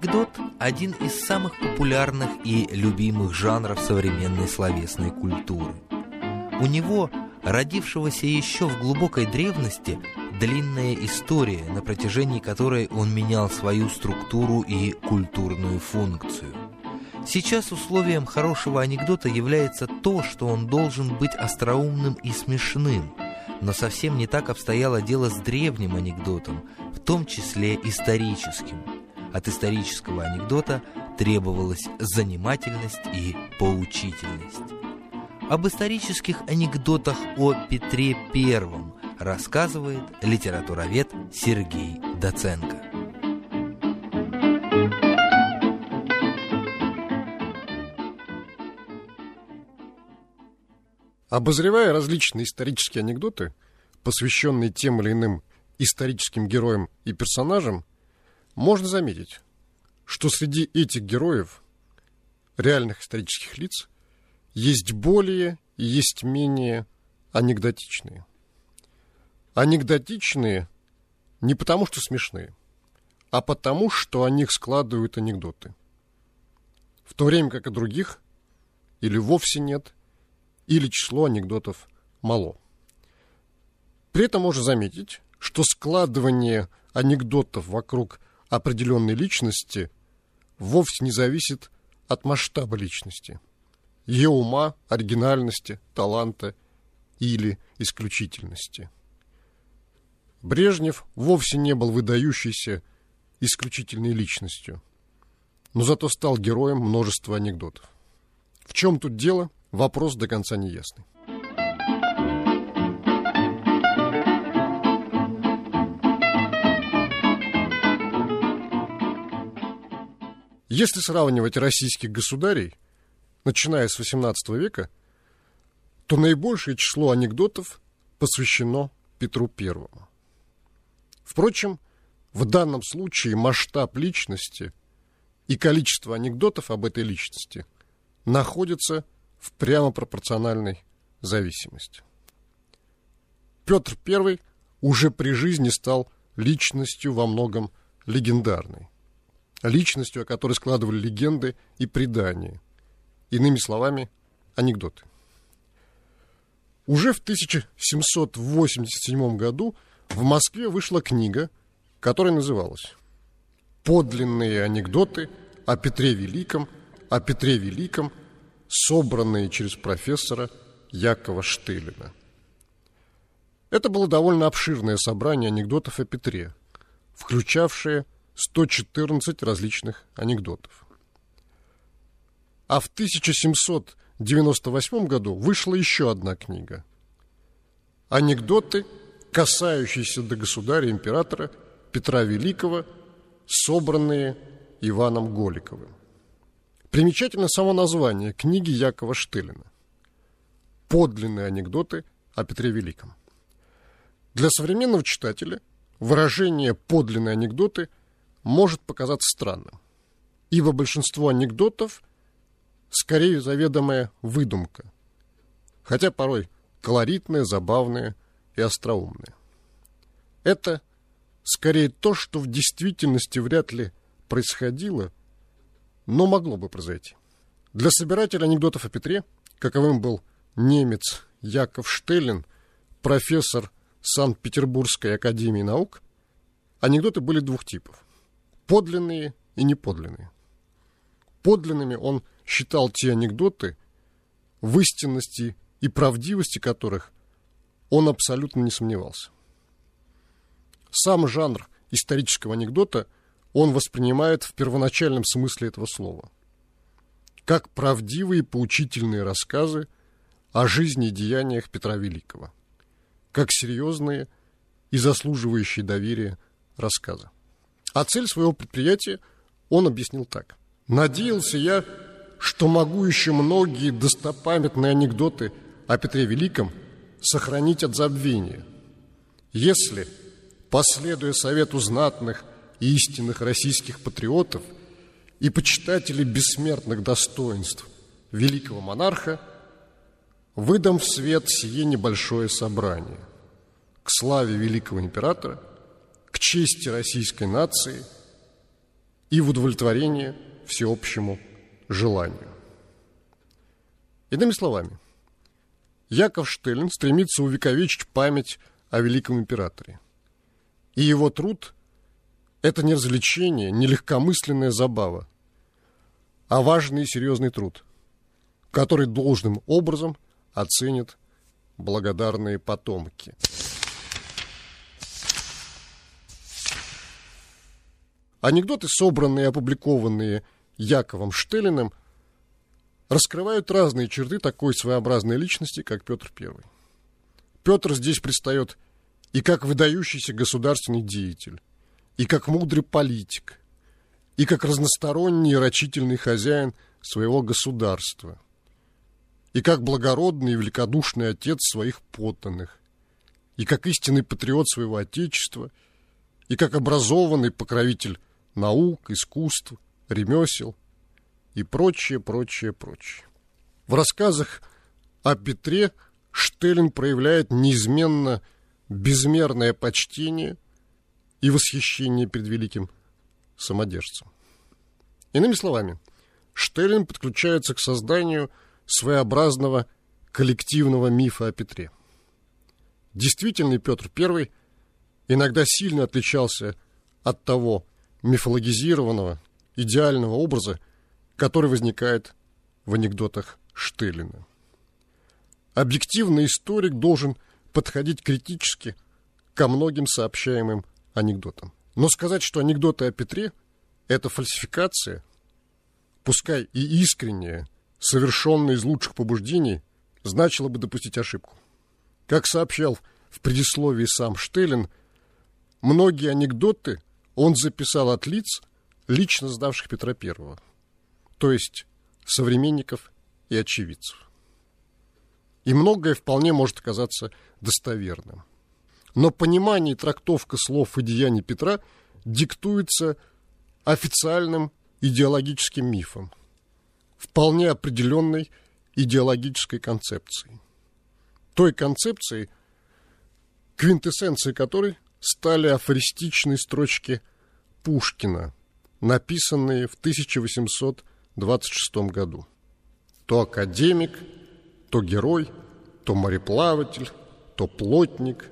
Анекдот – один из самых популярных и любимых жанров современной словесной культуры. У него, родившегося еще в глубокой древности, длинная история, на протяжении которой он менял свою структуру и культурную функцию. Сейчас условием хорошего анекдота является то, что он должен быть остроумным и смешным, но совсем не так обстояло дело с древним анекдотом, в том числе историческим – от исторического анекдота требовалась занимательность и поучительность. Об исторических анекдотах о Петре Первом рассказывает литературовед Сергей Доценко. Обозревая различные исторические анекдоты, посвященные тем или иным историческим героям и персонажам, можно заметить, что среди этих героев, реальных исторических лиц, есть более и есть менее анекдотичные. Анекдотичные не потому, что смешные, а потому, что о них складывают анекдоты. В то время как и других или вовсе нет, или число анекдотов мало. При этом можно заметить, что складывание анекдотов вокруг определенной личности вовсе не зависит от масштаба личности, ее ума, оригинальности, таланта или исключительности. Брежнев вовсе не был выдающейся исключительной личностью, но зато стал героем множества анекдотов. В чем тут дело, вопрос до конца не Если сравнивать российских государей, начиная с XVIII века, то наибольшее число анекдотов посвящено Петру Первому. Впрочем, в данном случае масштаб личности и количество анекдотов об этой личности находятся в прямо пропорциональной зависимости. Петр I уже при жизни стал личностью во многом легендарной личностью, о которой складывали легенды и предания. Иными словами, анекдоты. Уже в 1787 году в Москве вышла книга, которая называлась «Подлинные анекдоты о Петре Великом, о Петре Великом, собранные через профессора Якова Штылина». Это было довольно обширное собрание анекдотов о Петре, включавшее 114 различных анекдотов. А в 1798 году вышла еще одна книга. Анекдоты, касающиеся до государя-императора Петра Великого, собранные Иваном Голиковым. Примечательно само название книги Якова Штылина. Подлинные анекдоты о Петре Великом. Для современного читателя выражение «подлинные анекдоты» может показаться странным, ибо большинство анекдотов скорее заведомая выдумка, хотя порой колоритная, забавная и остроумная. Это скорее то, что в действительности вряд ли происходило, но могло бы произойти. Для собирателя анекдотов о Петре, каковым был немец Яков Штеллин, профессор Санкт-Петербургской академии наук, анекдоты были двух типов подлинные и неподлинные. Подлинными он считал те анекдоты, в истинности и правдивости которых он абсолютно не сомневался. Сам жанр исторического анекдота он воспринимает в первоначальном смысле этого слова, как правдивые поучительные рассказы о жизни и деяниях Петра Великого, как серьезные и заслуживающие доверия рассказы. А цель своего предприятия он объяснил так. «Надеялся я, что могу еще многие достопамятные анекдоты о Петре Великом сохранить от забвения, если, последуя совету знатных и истинных российских патриотов и почитателей бессмертных достоинств великого монарха, выдам в свет сие небольшое собрание к славе великого императора – к чести российской нации, и в удовлетворение всеобщему желанию. Иными словами, Яков Штеллин стремится увековечить память о великом императоре. И его труд – это не развлечение, не легкомысленная забава, а важный и серьезный труд, который должным образом оценят благодарные потомки. Анекдоты, собранные и опубликованные Яковом Штеллиным, раскрывают разные черты такой своеобразной личности, как Петр I. Петр здесь предстает и как выдающийся государственный деятель, и как мудрый политик, и как разносторонний и рачительный хозяин своего государства, и как благородный и великодушный отец своих подданных, и как истинный патриот своего отечества, и как образованный покровитель наук, искусств, ремесел и прочее, прочее, прочее. В рассказах о Петре Штеллин проявляет неизменно безмерное почтение и восхищение перед великим самодержцем. Иными словами, Штеллин подключается к созданию своеобразного коллективного мифа о Петре. Действительный Петр I иногда сильно отличался от того мифологизированного, идеального образа, который возникает в анекдотах Штеллина. Объективный историк должен подходить критически ко многим сообщаемым анекдотам. Но сказать, что анекдоты о Петре – это фальсификация, пускай и искренняя, совершенная из лучших побуждений, значило бы допустить ошибку. Как сообщал в предисловии сам Штеллин, многие анекдоты он записал от лиц, лично сдавших Петра Первого, то есть современников и очевидцев. И многое вполне может оказаться достоверным. Но понимание и трактовка слов и деяний Петра диктуется официальным идеологическим мифом, вполне определенной идеологической концепцией. Той концепцией, квинтэссенцией которой стали афористичные строчки Пушкина, написанные в 1826 году. То академик, то герой, то мореплаватель, то плотник,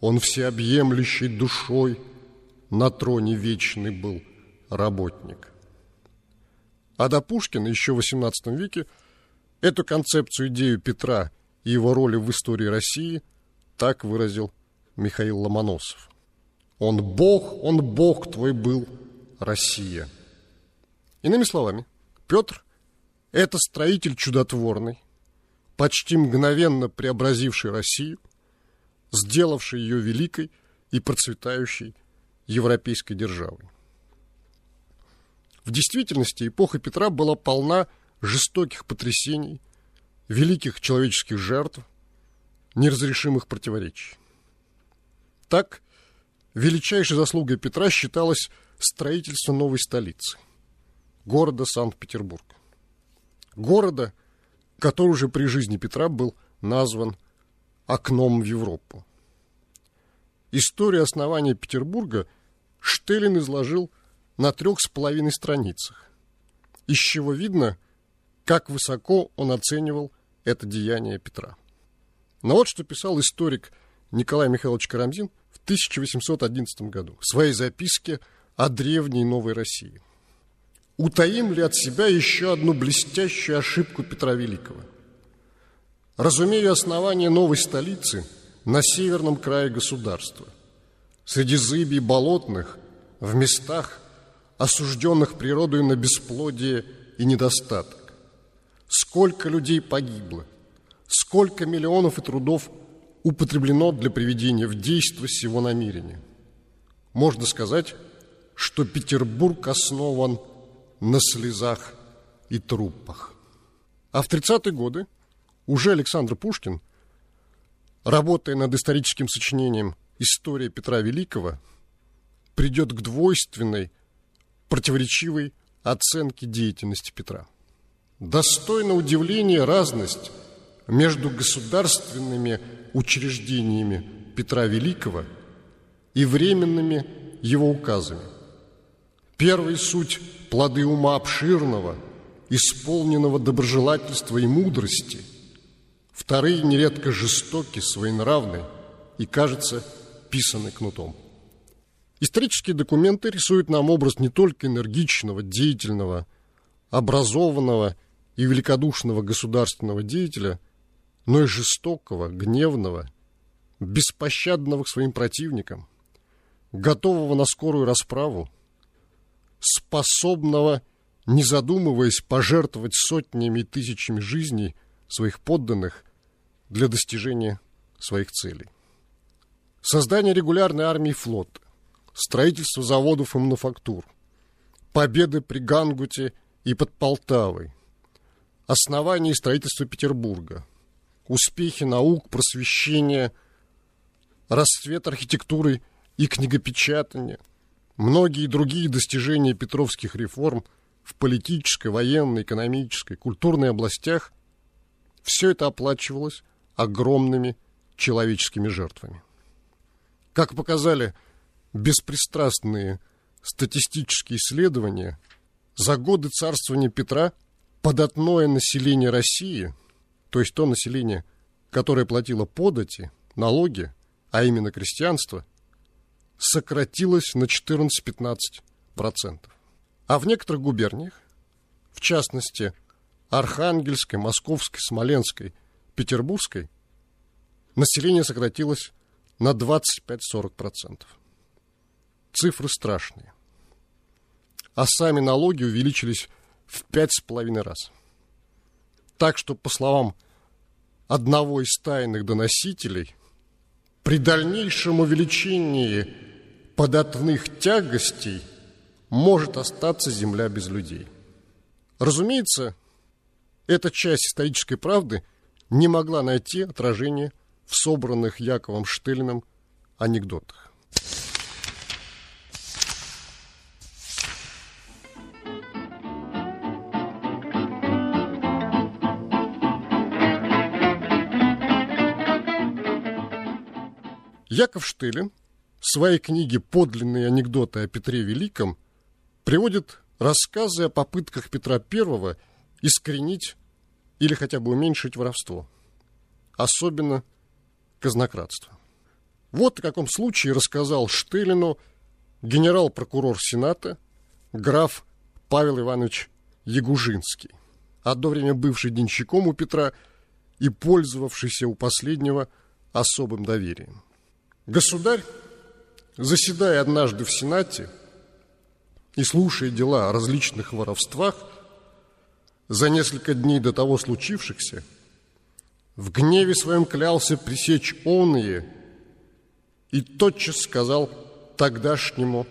он всеобъемлющей душой на троне вечный был работник. А до Пушкина еще в XVIII веке эту концепцию, идею Петра и его роли в истории России так выразил Михаил Ломоносов. Он Бог, он Бог твой был, Россия. Иными словами, Петр – это строитель чудотворный, почти мгновенно преобразивший Россию, сделавший ее великой и процветающей европейской державой. В действительности эпоха Петра была полна жестоких потрясений, великих человеческих жертв, неразрешимых противоречий. Так, величайшей заслугой Петра считалось строительство новой столицы, города Санкт-Петербург. Города, который уже при жизни Петра был назван окном в Европу. Историю основания Петербурга Штеллин изложил на трех с половиной страницах, из чего видно, как высоко он оценивал это деяние Петра. Но вот что писал историк Николай Михайлович Карамзин в 1811 году в своей записке о древней Новой России. Утаим ли от себя еще одну блестящую ошибку Петра Великого? Разумею основание новой столицы на северном крае государства, среди зыбий болотных, в местах, осужденных природой на бесплодие и недостаток. Сколько людей погибло, сколько миллионов и трудов употреблено для приведения в действие сего намерения. Можно сказать, что Петербург основан на слезах и трупах. А в 30-е годы уже Александр Пушкин, работая над историческим сочинением «История Петра Великого», придет к двойственной, противоречивой оценке деятельности Петра. Достойно удивления разность между государственными учреждениями Петра Великого и временными его указами. Первый суть – плоды ума обширного, исполненного доброжелательства и мудрости. Вторые нередко жестоки, своенравны и, кажется, писаны кнутом. Исторические документы рисуют нам образ не только энергичного, деятельного, образованного и великодушного государственного деятеля, но и жестокого, гневного, беспощадного к своим противникам, готового на скорую расправу, способного, не задумываясь, пожертвовать сотнями и тысячами жизней своих подданных для достижения своих целей. Создание регулярной армии и флота, строительство заводов и мануфактур, победы при Гангуте и под Полтавой, основание и строительство Петербурга, успехи наук, просвещения, расцвет архитектуры и книгопечатания, многие другие достижения петровских реформ в политической, военной, экономической, культурной областях, все это оплачивалось огромными человеческими жертвами. Как показали беспристрастные статистические исследования, за годы царствования Петра податное население России, то есть то население, которое платило подати, налоги, а именно крестьянство, сократилось на 14-15%. А в некоторых губерниях, в частности, Архангельской, Московской, Смоленской, Петербургской, население сократилось на 25-40%. Цифры страшные. А сами налоги увеличились в пять с половиной раз. Так что, по словам одного из тайных доносителей, при дальнейшем увеличении податных тягостей может остаться земля без людей. Разумеется, эта часть исторической правды не могла найти отражение в собранных Яковом Штелиным анекдотах. Яков Штылин в своей книге «Подлинные анекдоты о Петре Великом» приводит рассказы о попытках Петра I искоренить или хотя бы уменьшить воровство, особенно казнократство. Вот в каком случае рассказал Штылину генерал-прокурор Сената граф Павел Иванович Ягужинский, одно время бывший денщиком у Петра и пользовавшийся у последнего особым доверием. Государь, заседая однажды в Сенате и слушая дела о различных воровствах, за несколько дней до того случившихся, в гневе своем клялся пресечь оные и тотчас сказал тогдашнему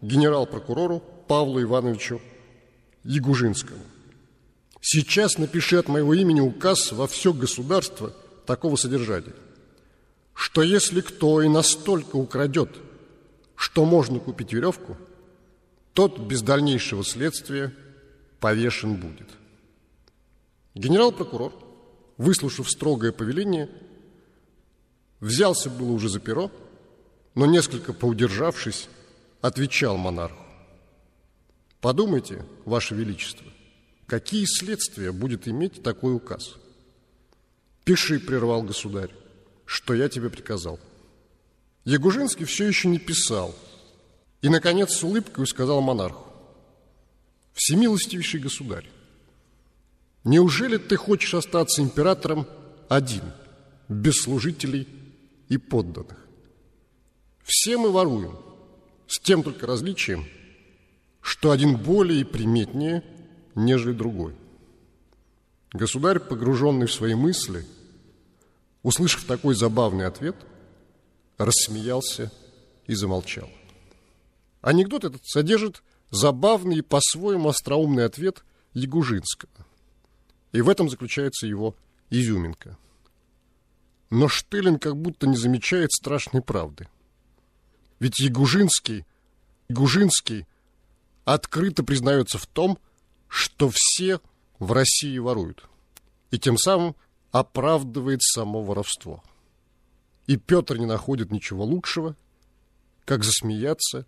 генерал-прокурору Павлу Ивановичу Ягужинскому. Сейчас напиши от моего имени указ во все государство такого содержания – что если кто и настолько украдет, что можно купить веревку, тот без дальнейшего следствия повешен будет. Генерал-прокурор, выслушав строгое повеление, взялся было уже за перо, но несколько поудержавшись, отвечал монарху. Подумайте, Ваше Величество, какие следствия будет иметь такой указ? Пиши, прервал государь что я тебе приказал. Ягужинский все еще не писал. И, наконец, с улыбкой сказал монарху. Всемилостивейший государь, неужели ты хочешь остаться императором один, без служителей и подданных? Все мы воруем, с тем только различием, что один более приметнее, нежели другой. Государь, погруженный в свои мысли – Услышав такой забавный ответ, рассмеялся и замолчал. Анекдот этот содержит забавный и по-своему остроумный ответ Ягужинского. И в этом заключается его изюминка. Но Штылин как будто не замечает страшной правды. Ведь Ягужинский, Ягужинский открыто признается в том, что все в России воруют. И тем самым оправдывает само воровство. И Петр не находит ничего лучшего, как засмеяться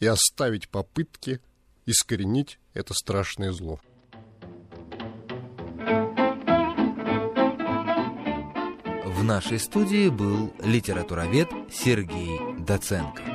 и оставить попытки искоренить это страшное зло. В нашей студии был литературовед Сергей Доценко.